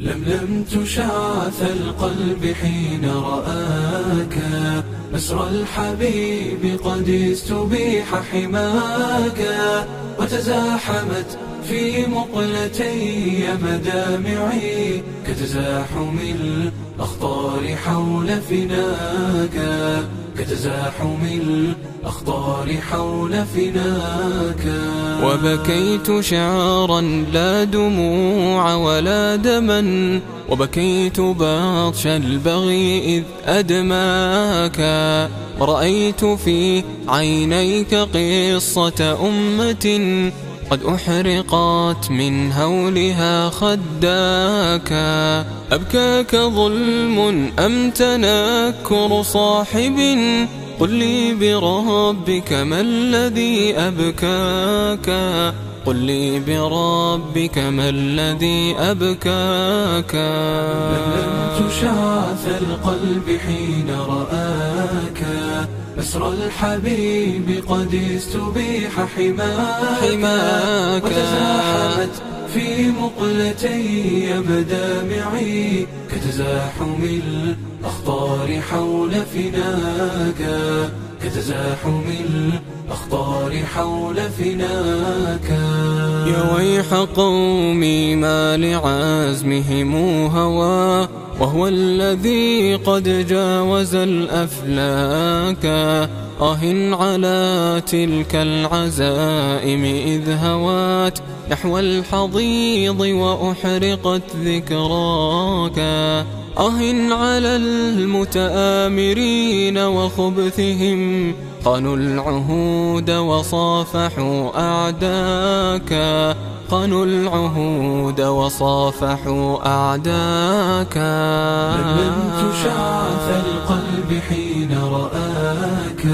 لملمت شعث القلب حين رآك. مسرى الحبيب قد استبيح حماك. وتزاحمت في مقلتي مدامعي. كتزاحم الأخطار حول فناك. كتزاحم الأخطار حول فناك. وبكيت شعرا لا دموع ولا دما وبكيت باطش البغي إذ أدماك. ورأيت في عينيك قصة أمة قد أحرقت من هولها خداك. أبكاك ظلم أم تنكر صاحب؟ قل لي بربك ما الذي أبكاك. قل لي بربك ما الذي أبكاك. لملمت شعث القلب حين رآك. مسرى الحبيب قد استبيح حماك, حماك. وتزاحمت في مقلتي مدامعي كتزاحم الأخطار حول فناك كتزاحم الأخطار حول فناك. يا ويح قومي ما لعزمهم هوى وهو الذي قد جاوز الأفلاك. آه على تلك العزائم إذ هوات. نحو الحضيض وأحرقت ذكراك. آه على المتآمرين وخبثهم خانوا العهود وصافحوا أعداك. خانوا العهود وصافحوا أعداك. لملمت شعث القلب حين رآك.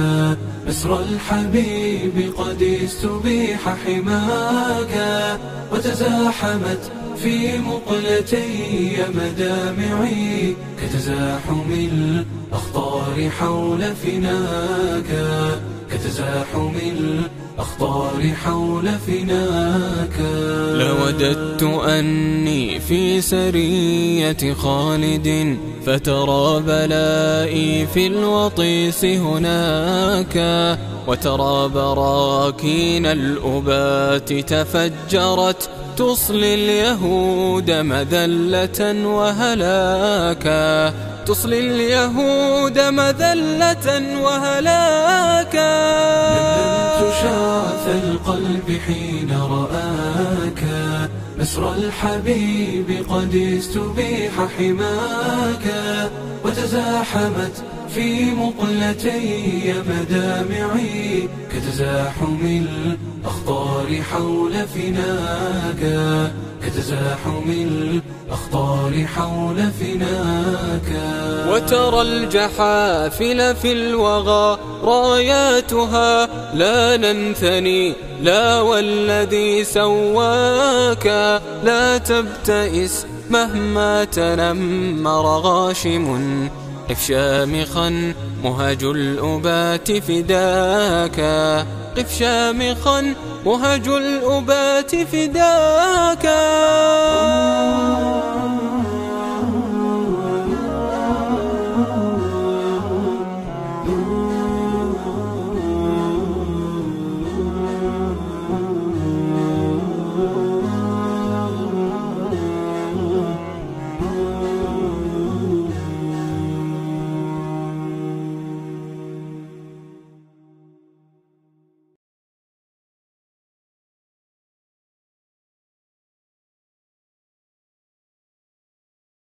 مسرى الحبيب قد استبيح حماك وتزاحمت في مقلتي مدامعي كتزاحم الأخطار حول فناك كتزاحم الأخطار حول فناك. لوددت أني في سرية خالد فترى بلائي في الوطيس هناك. وترى براكين الأبات تفجرت تصلي اليهود مذلة وهلاكا تصلي اليهود مذلة وهلاكا. لملمت شعث القلب حين رآك. مسرى الحبيب قد استبيح حماك. وتزاحمت في مقلتي مدامعي. كتزاحم الأخطار حول فناك. كتزاحم الأخطار حول فناك. وترى الجحافل في الوغى راياتها. لا ننثني لا والذي سواك. لا تبتئس مهما تنمر غاشم. قف شامخا مهج الأبات فداك. قف شامخا وهج الأبات فداكا